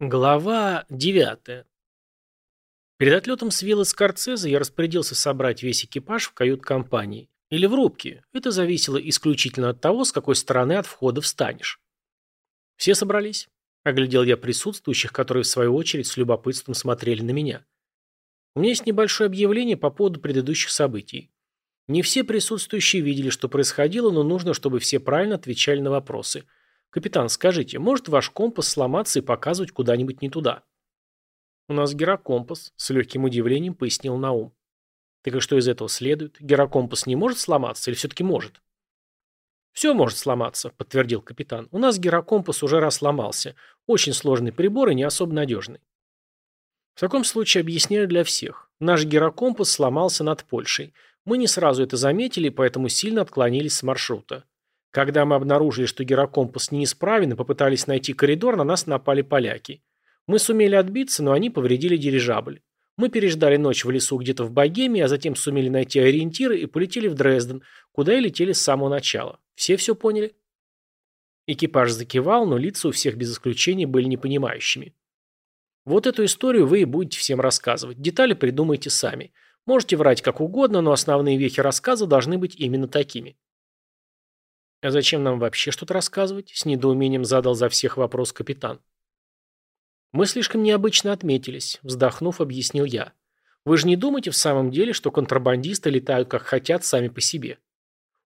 Глава 9. Перед отлетом с виллы Скорцезе я распорядился собрать весь экипаж в кают-компании. Или в рубке. Это зависело исключительно от того, с какой стороны от входа встанешь. Все собрались. Оглядел я присутствующих, которые в свою очередь с любопытством смотрели на меня. У меня есть небольшое объявление по поводу предыдущих событий. Не все присутствующие видели, что происходило, но нужно, чтобы все правильно отвечали на вопросы – «Капитан, скажите, может ваш компас сломаться и показывать куда-нибудь не туда?» «У нас гирокомпас», — с легким удивлением пояснил Наум. «Так и что из этого следует? Гирокомпас не может сломаться или все-таки может?» «Все может сломаться», — подтвердил капитан. «У нас гирокомпас уже раз сломался. Очень сложный прибор и не особо надежный». В таком случае объясняю для всех. Наш гирокомпас сломался над Польшей. Мы не сразу это заметили, поэтому сильно отклонились с маршрута. Когда мы обнаружили, что гирокомпас неисправен и попытались найти коридор, на нас напали поляки. Мы сумели отбиться, но они повредили дирижабль. Мы переждали ночь в лесу где-то в Богемии, а затем сумели найти ориентиры и полетели в Дрезден, куда и летели с самого начала. Все все поняли? Экипаж закивал, но лица у всех без исключения были непонимающими. Вот эту историю вы и будете всем рассказывать. Детали придумайте сами. Можете врать как угодно, но основные вехи рассказа должны быть именно такими. «А зачем нам вообще что-то рассказывать?» – с недоумением задал за всех вопрос капитан. «Мы слишком необычно отметились», – вздохнув, объяснил я. «Вы же не думаете в самом деле, что контрабандисты летают как хотят сами по себе?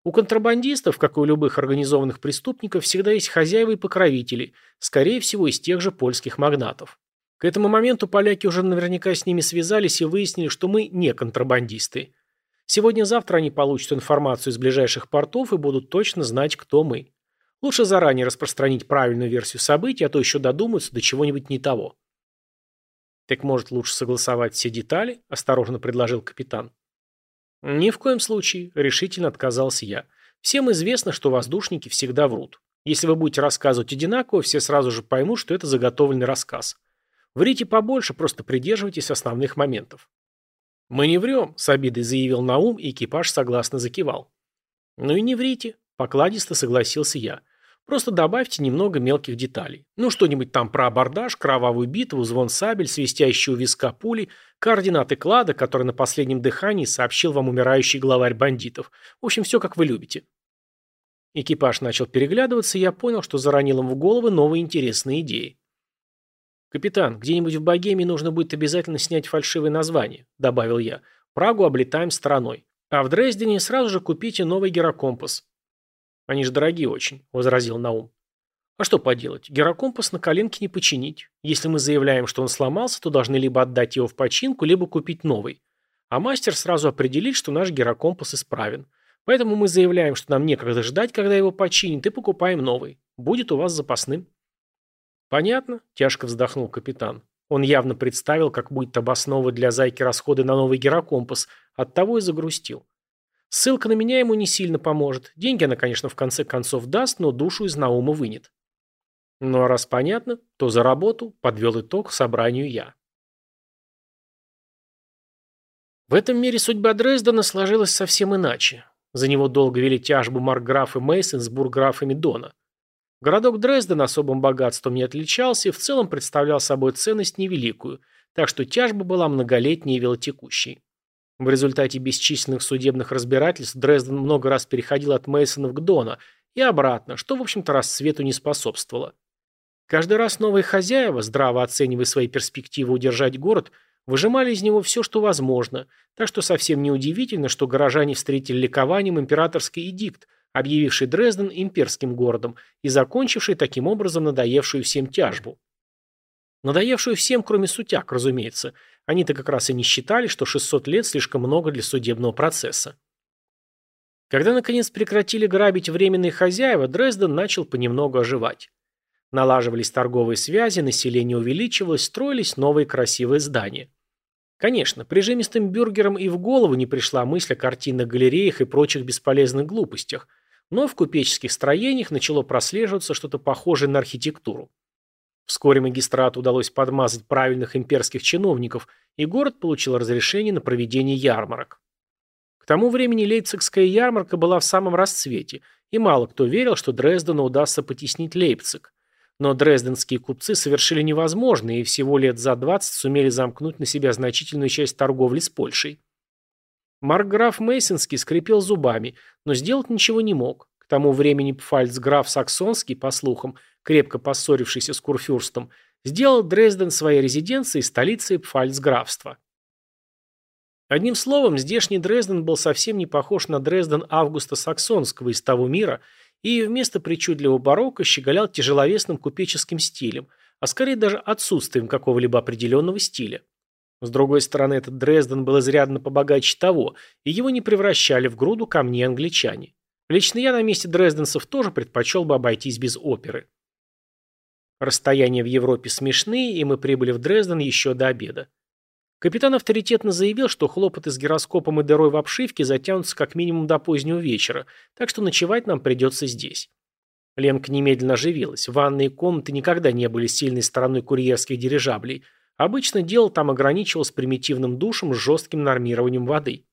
У контрабандистов, как и у любых организованных преступников, всегда есть хозяева и покровители, скорее всего, из тех же польских магнатов. К этому моменту поляки уже наверняка с ними связались и выяснили, что мы не контрабандисты. Сегодня-завтра они получат информацию из ближайших портов и будут точно знать, кто мы. Лучше заранее распространить правильную версию событий, а то еще додумаются до чего-нибудь не того. «Так, может, лучше согласовать все детали?» – осторожно предложил капитан. «Ни в коем случае», – решительно отказался я. «Всем известно, что воздушники всегда врут. Если вы будете рассказывать одинаково, все сразу же поймут, что это заготовленный рассказ. Врите побольше, просто придерживайтесь основных моментов. «Мы не врем», – с обидой заявил Наум, и экипаж согласно закивал. «Ну и не врите», – покладисто согласился я. «Просто добавьте немного мелких деталей. Ну, что-нибудь там про абордаж, кровавую битву, звон сабель, свистящую виска пули, координаты клада, который на последнем дыхании сообщил вам умирающий главарь бандитов. В общем, все как вы любите». Экипаж начал переглядываться, и я понял, что заронил им в головы новые интересные идеи. «Капитан, где-нибудь в Богемии нужно будет обязательно снять фальшивое название», – добавил я. «Прагу облетаем стороной. А в Дрездене сразу же купите новый гирокомпас». «Они же дорогие очень», – возразил Наум. «А что поделать? Гирокомпас на коленке не починить. Если мы заявляем, что он сломался, то должны либо отдать его в починку, либо купить новый. А мастер сразу определит, что наш гирокомпас исправен. Поэтому мы заявляем, что нам некогда ждать, когда его починят, и покупаем новый. Будет у вас запасным». «Понятно», – тяжко вздохнул капитан. Он явно представил, как будет обосновывать для зайки расходы на новый гирокомпас, оттого и загрустил. Ссылка на меня ему не сильно поможет. Деньги она, конечно, в конце концов даст, но душу из Наума вынет. Ну а раз понятно, то за работу подвел итог собранию я. В этом мире судьба Дрездена сложилась совсем иначе. За него долго вели тяжбу Маркграф и Мейсон с бурграфами Дона. Городок Дрезден особым богатством не отличался и в целом представлял собой ценность невеликую, так что тяжба была многолетней и велотекущей. В результате бесчисленных судебных разбирательств Дрезден много раз переходил от Мейсонов к Дона и обратно, что, в общем-то, расцвету не способствовало. Каждый раз новые хозяева, здраво оценивая свои перспективы удержать город, выжимали из него все, что возможно, так что совсем неудивительно, что горожане встретили ликованием императорский эдикт – объявивший Дрезден имперским городом и закончивший таким образом надоевшую всем тяжбу. Надоевшую всем, кроме сутяг, разумеется. Они-то как раз и не считали, что 600 лет слишком много для судебного процесса. Когда, наконец, прекратили грабить временные хозяева, Дрезден начал понемногу оживать. Налаживались торговые связи, население увеличивалось, строились новые красивые здания. Конечно, прижимистым бюргерам и в голову не пришла мысль о картинных галереях и прочих бесполезных глупостях, но в купеческих строениях начало прослеживаться что-то похожее на архитектуру. Вскоре магистрату удалось подмазать правильных имперских чиновников, и город получил разрешение на проведение ярмарок. К тому времени Лейпцигская ярмарка была в самом расцвете, и мало кто верил, что Дрездену удастся потеснить Лейпциг. Но дрезденские купцы совершили невозможное и всего лет за 20 сумели замкнуть на себя значительную часть торговли с Польшей. Маркграф Мейсонский скрипел зубами, но сделать ничего не мог. К тому времени пфальцграф Саксонский, по слухам, крепко поссорившийся с Курфюрстом, сделал Дрезден своей резиденцией столицей пфальцграфства. Одним словом, здешний Дрезден был совсем не похож на Дрезден Августа Саксонского из того мира и вместо причудливого барокко щеголял тяжеловесным купеческим стилем, а скорее даже отсутствием какого-либо определенного стиля. С другой стороны, этот Дрезден был изрядно побогаче того, и его не превращали в груду камней англичане. Лично я на месте дрезденцев тоже предпочел бы обойтись без оперы. Расстояния в Европе смешные, и мы прибыли в Дрезден еще до обеда. Капитан авторитетно заявил, что хлопоты с гироскопом и дырой в обшивке затянутся как минимум до позднего вечера, так что ночевать нам придется здесь. Ленка немедленно оживилась. Ванные комнаты никогда не были сильной стороной курьерских дирижаблей. Обычно дело там ограничивалось примитивным душем с жестким нормированием воды.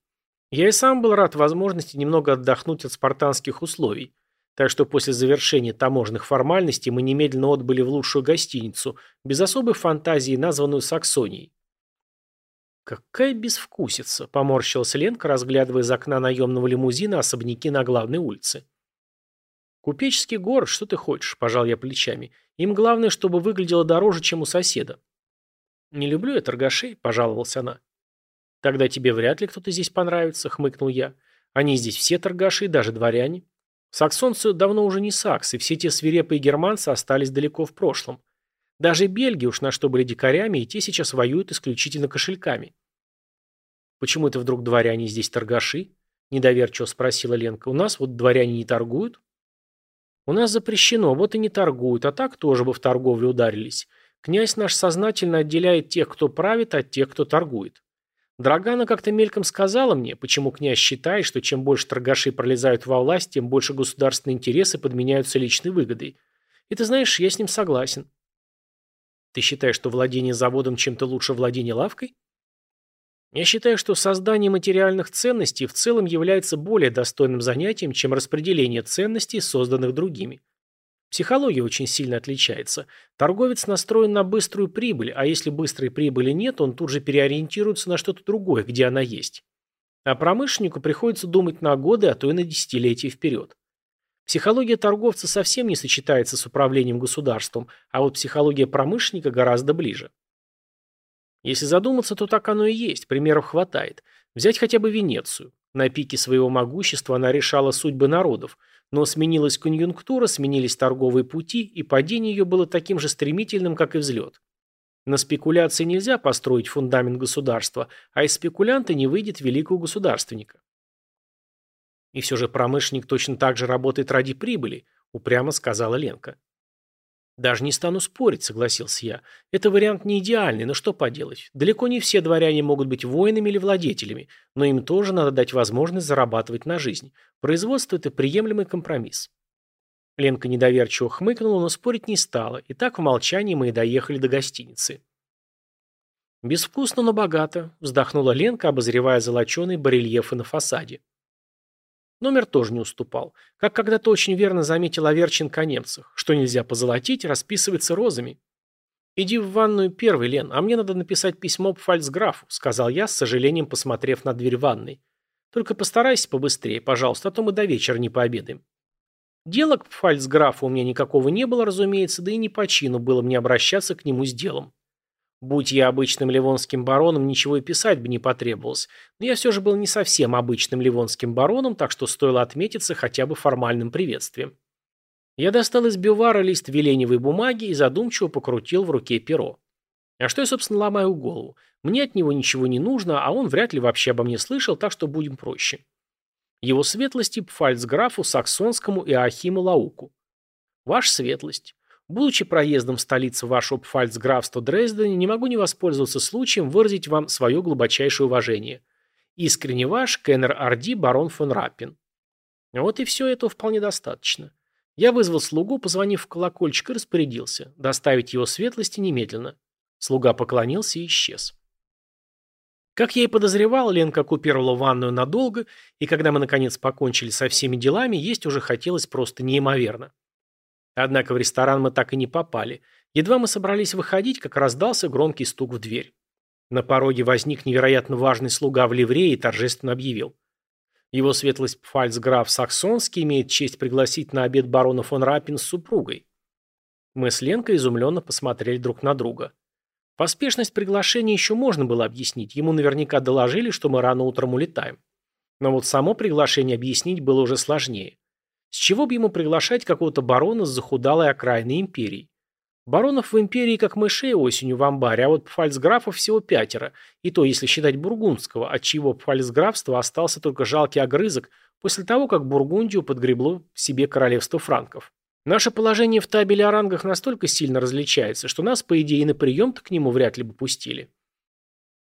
Я и сам был рад возможности немного отдохнуть от спартанских условий. Так что после завершения таможенных формальностей мы немедленно отбыли в лучшую гостиницу, без особой фантазии, названную Саксонией. «Какая безвкусица!» – поморщилась Ленка, разглядывая из окна наемного лимузина особняки на главной улице. «Купеческий город, что ты хочешь?» – пожал я плечами. «Им главное, чтобы выглядело дороже, чем у соседа». «Не люблю я торгашей», – пожаловалась она. «Тогда тебе вряд ли кто-то здесь понравится», – хмыкнул я. «Они здесь все торгаши, даже дворяне. Саксонцы давно уже не саксы, все те свирепые германцы остались далеко в прошлом. Даже бельги уж на что были дикарями, и те сейчас воюют исключительно кошельками. «Почему это вдруг дворяне здесь торгаши?» – недоверчиво спросила Ленка. «У нас вот дворяне не торгуют?» «У нас запрещено, вот и не торгуют, а так тоже бы в торговлю ударились. Князь наш сознательно отделяет тех, кто правит, от тех, кто торгует. Драгана как-то мельком сказала мне, почему князь считает, что чем больше торгаши пролезают во власть, тем больше государственные интересы подменяются личной выгодой. И ты знаешь, я с ним согласен. Ты считаешь, что владение заводом чем-то лучше владения лавкой? Я считаю, что создание материальных ценностей в целом является более достойным занятием, чем распределение ценностей, созданных другими. Психология очень сильно отличается. Торговец настроен на быструю прибыль, а если быстрой прибыли нет, он тут же переориентируется на что-то другое, где она есть. А промышленнику приходится думать на годы, а то и на десятилетия вперед. Психология торговца совсем не сочетается с управлением государством, а вот психология промышленника гораздо ближе. Если задуматься, то так оно и есть, примеров хватает. Взять хотя бы Венецию. На пике своего могущества она решала судьбы народов, но сменилась конъюнктура, сменились торговые пути, и падение ее было таким же стремительным, как и взлет. На спекуляции нельзя построить фундамент государства, а из спекулянта не выйдет великого государственника. И все же промышленник точно так же работает ради прибыли, упрямо сказала Ленка. Даже не стану спорить, согласился я. Это вариант не идеальный, но что поделать. Далеко не все дворяне могут быть воинами или владетелями, но им тоже надо дать возможность зарабатывать на жизнь. Производство – это приемлемый компромисс. Ленка недоверчиво хмыкнула, но спорить не стала, и так в молчании мы и доехали до гостиницы. «Безвкусно, но богато», – вздохнула Ленка, обозревая золоченые барельефы на фасаде. Номер тоже не уступал. Как когда-то очень верно заметил Аверченко о. Что нельзя позолотить, расписывается розами. «Иди в ванную первый, Лен, а мне надо написать письмо по фальцграфу», сказал я, с сожалением посмотрев на дверь ванной. «Только постарайся побыстрее, пожалуйста, а то мы до вечера не пообедаем». Дела к фальцграфу у меня никакого не было, разумеется, да и не по чину было мне обращаться к нему с делом. Будь я обычным ливонским бароном, ничего и писать бы не потребовалось, но я все же был не совсем обычным ливонским бароном, так что стоило отметиться хотя бы формальным приветствием. Я достал из бювара лист веленевой бумаги и задумчиво покрутил в руке перо. А что я, собственно, ломаю голову? Мне от него ничего не нужно, а он вряд ли вообще обо мне слышал, так что будем проще. Его светлости Пфальцграфу Саксонскому и Ахиму Лауку. Ваша светлость, Будучи проездом в столице вашего пфальцграфства Дрездена, не могу не воспользоваться случаем выразить вам свое глубочайшее уважение. Искренне ваш, Кеннер Орди, барон фон Раппин. Вот и все этого вполне достаточно. Я вызвал слугу, позвонив в колокольчик и распорядился. Доставить его светлости немедленно. Слуга поклонился и исчез. Как я и подозревал, Ленка оккупировала ванную надолго, и когда мы наконец покончили со всеми делами, есть уже хотелось просто неимоверно. Однако в ресторан мы так и не попали. Едва мы собрались выходить, как раздался громкий стук в дверь. На пороге возник невероятно важный слуга в ливрее и торжественно объявил. Его светлость фальцграф Саксонский имеет честь пригласить на обед барона фон Рапин с супругой. Мы с Ленкой изумленно посмотрели друг на друга. Поспешность приглашения еще можно было объяснить. Ему наверняка доложили, что мы рано утром улетаем. Но вот само приглашение объяснить было уже сложнее. С чего бы ему приглашать какого-то барона с захудалой окраины империи? Баронов в империи как мышей осенью в амбаре, а вот пфальцграфов всего пятеро, и то, если считать бургундского, от чьего пфальцграфства остался только жалкий огрызок после того, как Бургундию подгребло себе королевство франков. Наше положение в табеле о рангах настолько сильно различается, что нас, по идее, на прием-то к нему вряд ли бы пустили.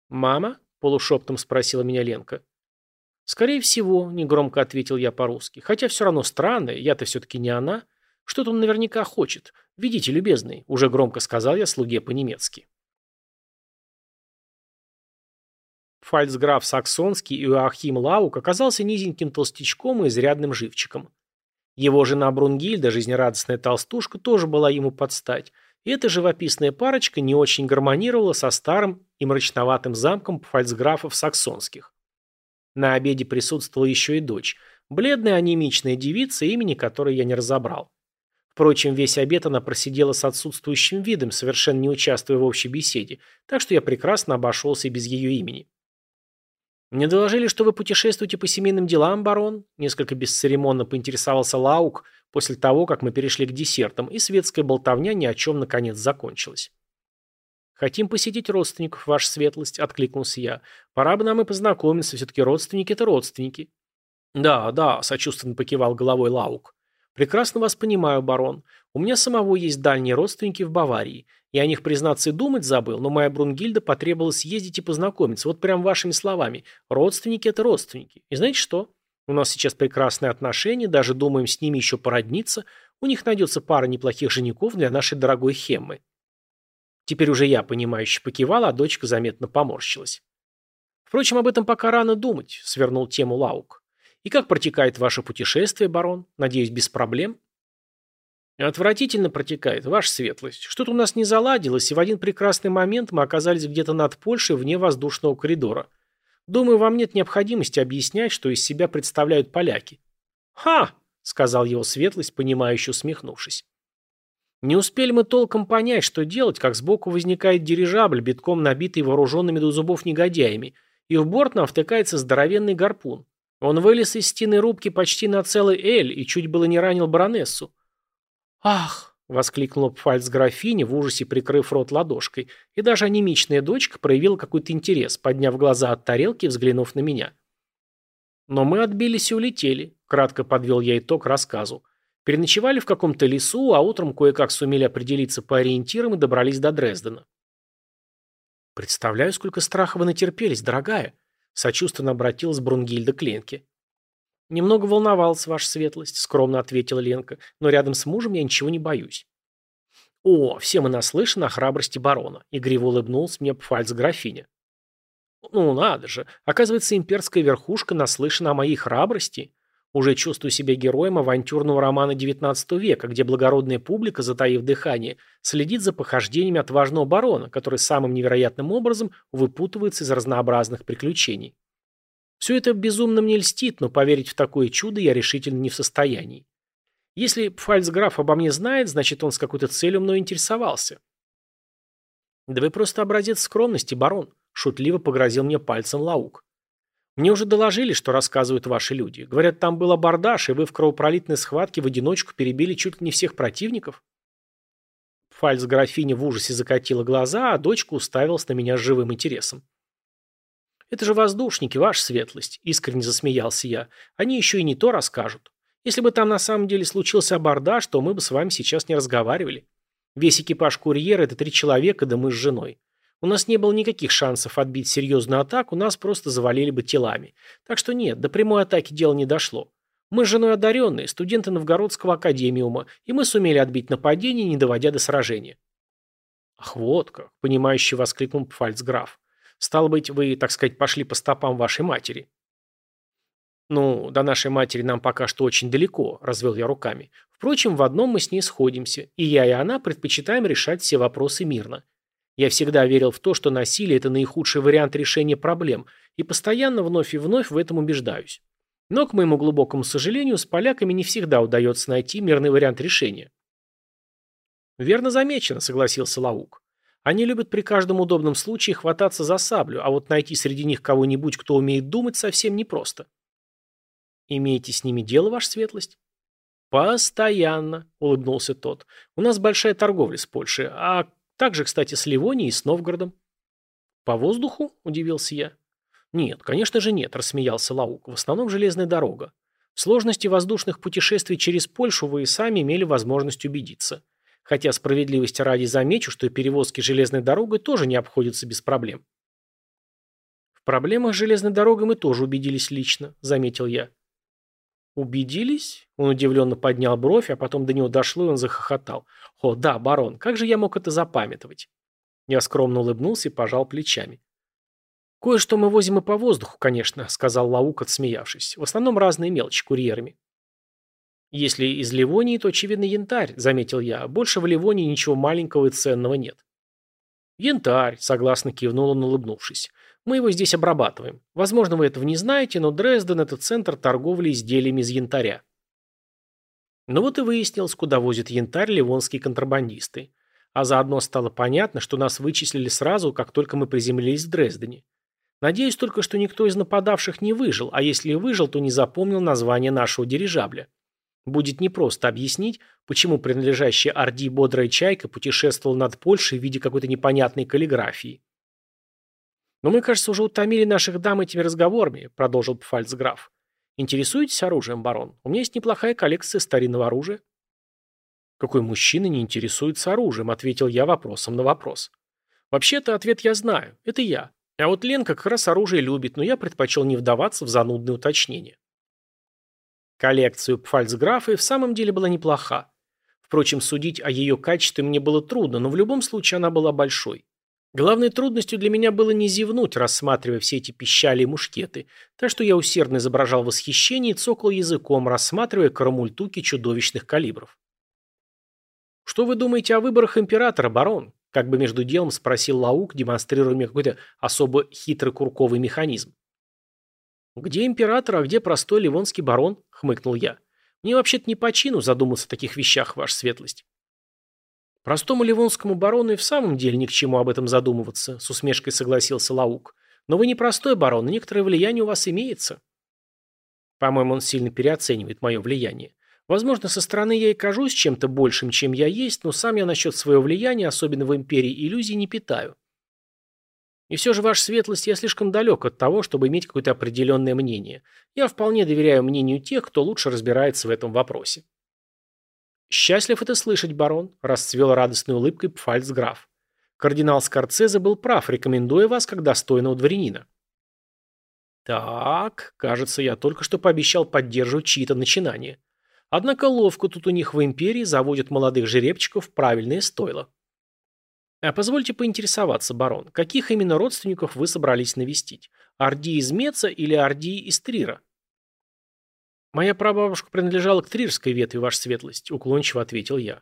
«Мама?» – полушептом спросила меня Ленка. «Скорее всего», – негромко ответил я по-русски. «Хотя все равно странно, я-то все-таки не она. Что-то он наверняка хочет. Видите, любезный», – уже громко сказал я слуге по-немецки. Фальцграф Саксонский Иоахим Лаук оказался низеньким толстячком и изрядным живчиком. Его жена Брунгильда, жизнерадостная толстушка, тоже была ему под стать, и эта живописная парочка не очень гармонировала со старым и мрачноватым замком фальцграфов саксонских. На обеде присутствовала еще и дочь, бледная анемичная девица, имени которой я не разобрал. Впрочем, весь обед она просидела с отсутствующим видом, совершенно не участвуя в общей беседе, так что я прекрасно обошелся и без ее имени. «Мне доложили, что вы путешествуете по семейным делам, барон?» Несколько бесцеремонно поинтересовался Лаук после того, как мы перешли к десертам, и светская болтовня ни о чем наконец закончилась. «Хотим посетить родственников, ваша светлость», — откликнулся я. «Пора бы нам и познакомиться, все-таки родственники — это родственники». «Да, да», — сочувственно покивал головой Лаук. «Прекрасно вас понимаю, барон. У меня самого есть дальние родственники в Баварии. Я о них, признаться, и думать забыл, но моя Брунгильда потребовала съездить и познакомиться. Вот прям вашими словами. Родственники – это родственники. И знаете что? У нас сейчас прекрасные отношения, даже думаем с ними еще породниться. У них найдется пара неплохих женихов для нашей дорогой Хеммы. Теперь уже я, понимающе покивала, а дочка заметно поморщилась. Впрочем, об этом пока рано думать, свернул тему Лаук. И как протекает ваше путешествие, барон? Надеюсь, без проблем? Отвратительно протекает, ваша светлость. Что-то у нас не заладилось, и в один прекрасный момент мы оказались где-то над Польшей вне воздушного коридора. Думаю, вам нет необходимости объяснять, что из себя представляют поляки. Ха! сказал его светлость, понимающе усмехнувшись. Не успели мы толком понять, что делать, как сбоку возникает дирижабль, битком набитый вооруженными до зубов негодяями, и в борт нам втыкается здоровенный гарпун. Он вылез из стены рубки почти на целый эль и чуть было не ранил баронессу. «Ах!» — воскликнула пфальц-графиня, в ужасе прикрыв рот ладошкой, и даже анемичная дочка проявила какой-то интерес, подняв глаза от тарелки взглянув на меня. Но мы отбились и улетели, кратко подвел я итог рассказу. Переночевали в каком-то лесу, а утром кое-как сумели определиться по ориентирам и добрались до Дрездена. «Представляю, сколько страха вы натерпелись, дорогая», — сочувственно обратилась Брунгильда к Ленке. «Немного волновался, ваша светлость», — скромно ответила Ленка, «но рядом с мужем я ничего не боюсь». «О, все мы наслышаны о храбрости барона», — игриво улыбнулся мне пфальц-графиня. «Ну, надо же. Оказывается, имперская верхушка наслышана о моей храбрости. Уже чувствую себя героем авантюрного романа XIX века, где благородная публика, затаив дыхание, следит за похождениями отважного барона, который самым невероятным образом выпутывается из разнообразных приключений». Все это безумно мне льстит, но поверить в такое чудо я решительно не в состоянии. Если фальцграф обо мне знает, значит, он с какой-то целью мной интересовался. «Да вы просто образец скромности, барон», — шутливо погрозил мне пальцем Лаук. «Мне уже доложили, что рассказывают ваши люди. Говорят, там был абордаж, и вы в кровопролитной схватке в одиночку перебили чуть ли не всех противников». Фальц-графиня в ужасе закатила глаза, а дочка уставилась на меня с живым интересом. «Это же воздушники, ваша светлость», — искренне засмеялся я. «Они еще и не то расскажут. Если бы там на самом деле случился абордаж, то мы бы с вами сейчас не разговаривали. Весь экипаж курьера — это три человека, да мы с женой. У нас не было никаких шансов отбить серьезную атаку, нас просто завалили бы телами. Так что нет, до прямой атаки дело не дошло. Мы с женой одаренные, студенты Новгородского академиума, и мы сумели отбить нападение, не доводя до сражения». «Ах, вот как!» — понимающе воскликнул фальцграф. Стало быть, вы, так сказать, пошли по стопам вашей матери. «Ну, до нашей матери нам пока что очень далеко», – развел я руками. «Впрочем, в одном мы с ней сходимся, и я и она предпочитаем решать все вопросы мирно. Я всегда верил в то, что насилие – это наихудший вариант решения проблем, и постоянно вновь и вновь в этом убеждаюсь. Но, к моему глубокому сожалению, с поляками не всегда удается найти мирный вариант решения». «Верно замечено», – согласился Лаук. «Они любят при каждом удобном случае хвататься за саблю, а вот найти среди них кого-нибудь, кто умеет думать, совсем непросто». «Имеете с ними дело, ваша светлость?» «Постоянно», — улыбнулся тот. «У нас большая торговля с Польшей, а также, кстати, с Ливонией и с Новгородом». «По воздуху?» – удивился я. «Нет, конечно же нет», – рассмеялся Лаук. «В основном железная дорога. В сложности воздушных путешествий через Польшу вы и сами имели возможность убедиться. Хотя справедливости ради замечу, что перевозки железной дорогой тоже не обходятся без проблем». «В проблемах железной дорогой мы тоже убедились лично», – заметил я. «Убедились?» Он удивленно поднял бровь, а потом до него дошло, и он захохотал. «О, да, барон, как же я мог это запамятовать?» Я скромно улыбнулся и пожал плечами. «Кое-что мы возим и по воздуху, конечно», — сказал Лаук, отсмеявшись. «В основном разные мелочи курьерами». «Если из Ливонии, то, очевидно, янтарь», — заметил я. «Больше в Ливонии ничего маленького и ценного нет». «Янтарь», — согласно кивнул он, улыбнувшись. Мы его здесь обрабатываем. Возможно, вы этого не знаете, но Дрезден – это центр торговли изделиями из янтаря. Ну вот и выяснилось, куда возят янтарь ливонские контрабандисты. А заодно стало понятно, что нас вычислили сразу, как только мы приземлились в Дрездене. Надеюсь только, что никто из нападавших не выжил, а если и выжил, то не запомнил название нашего дирижабля. Будет непросто объяснить, почему принадлежащая Орди бодрая чайка путешествовала над Польшей в виде какой-то непонятной каллиграфии. «Но мы, кажется, уже утомили наших дам этими разговорами», — продолжил Пфальцграф. «Интересуетесь оружием, барон? У меня есть неплохая коллекция старинного оружия». «Какой мужчина не интересуется оружием?» — ответил я вопросом на вопрос. «Вообще-то ответ я знаю. Это я. А вот Ленка как раз оружие любит, но я предпочел не вдаваться в занудные уточнения». Коллекция Пфальцграфа и в самом деле была неплоха. Впрочем, судить о ее качестве мне было трудно, но в любом случае она была большой. Главной трудностью для меня было не зевнуть, рассматривая все эти пищали и мушкеты, так что я усердно изображал восхищение и цокал языком, рассматривая карамультуки чудовищных калибров. «Что вы думаете о выборах императора, барон?» Как бы между делом спросил Лаук, демонстрируя мне какой-то особо хитрый курковый механизм. «Где император, а где простой ливонский барон?» — хмыкнул я. «Мне вообще-то не по чину задуматься о таких вещах, ваша светлость». Простому ливонскому барону и в самом деле ни к чему об этом задумываться, с усмешкой согласился Лаук. Но вы не простой барон, и некоторое влияние у вас имеется. По-моему, он сильно переоценивает мое влияние. Возможно, со стороны я и кажусь чем-то большим, чем я есть, но сам я насчет своего влияния, особенно в империи, иллюзий не питаю. И все же, ваша светлость, я слишком далек от того, чтобы иметь какое-то определенное мнение. Я вполне доверяю мнению тех, кто лучше разбирается в этом вопросе. «Счастлив это слышать, барон», – расцвел радостной улыбкой пфальцграф. «Кардинал Скорцезе был прав, рекомендуя вас как достойного дворянина». «Так, кажется, я только что пообещал поддерживать чьи-то начинания. Однако ловко тут у них в империи заводят молодых жеребчиков в правильное стойло». «А позвольте поинтересоваться, барон, каких именно родственников вы собрались навестить? Орди из Меца или Орди из Трира?» «Моя прабабушка принадлежала к трирской ветви, ваша светлость», — уклончиво ответил я.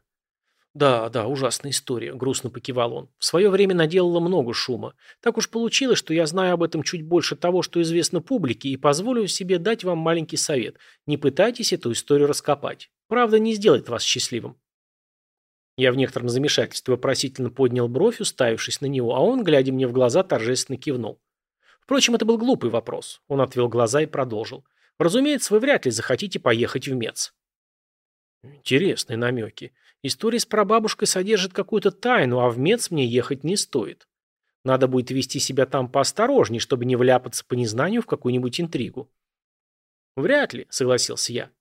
«Да, да, ужасная история», — грустно покивал он. «В свое время наделала много шума. Так уж получилось, что я знаю об этом чуть больше того, что известно публике, и позволю себе дать вам маленький совет. Не пытайтесь эту историю раскопать. Правда не сделает вас счастливым». Я в некотором замешательстве вопросительно поднял бровь, уставившись на него, а он, глядя мне в глаза, торжественно кивнул. Впрочем, это был глупый вопрос. Он отвел глаза и продолжил. Разумеется, вы вряд ли захотите поехать в Мец. Интересные намеки. История с прабабушкой содержит какую-то тайну, а в Мец мне ехать не стоит. Надо будет вести себя там поосторожней, чтобы не вляпаться по незнанию в какую-нибудь интригу. Вряд ли, согласился я.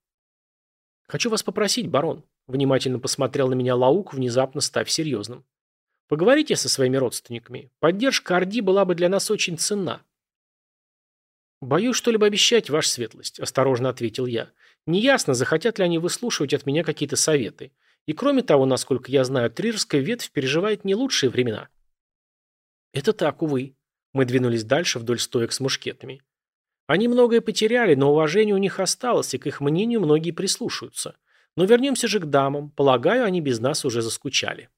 Хочу вас попросить, барон. Внимательно посмотрел на меня Лаук, внезапно став серьезным. Поговорите со своими родственниками. Поддержка Орди была бы для нас очень ценна. «Боюсь что-либо обещать, ваша светлость», – осторожно ответил я. «Неясно, захотят ли они выслушивать от меня какие-то советы. И кроме того, насколько я знаю, Трирская ветвь переживает не лучшие времена». «Это так, увы». Мы двинулись дальше вдоль стоек с мушкетами. Они многое потеряли, но уважение у них осталось, и к их мнению многие прислушаются. Но вернемся же к дамам. Полагаю, они без нас уже заскучали.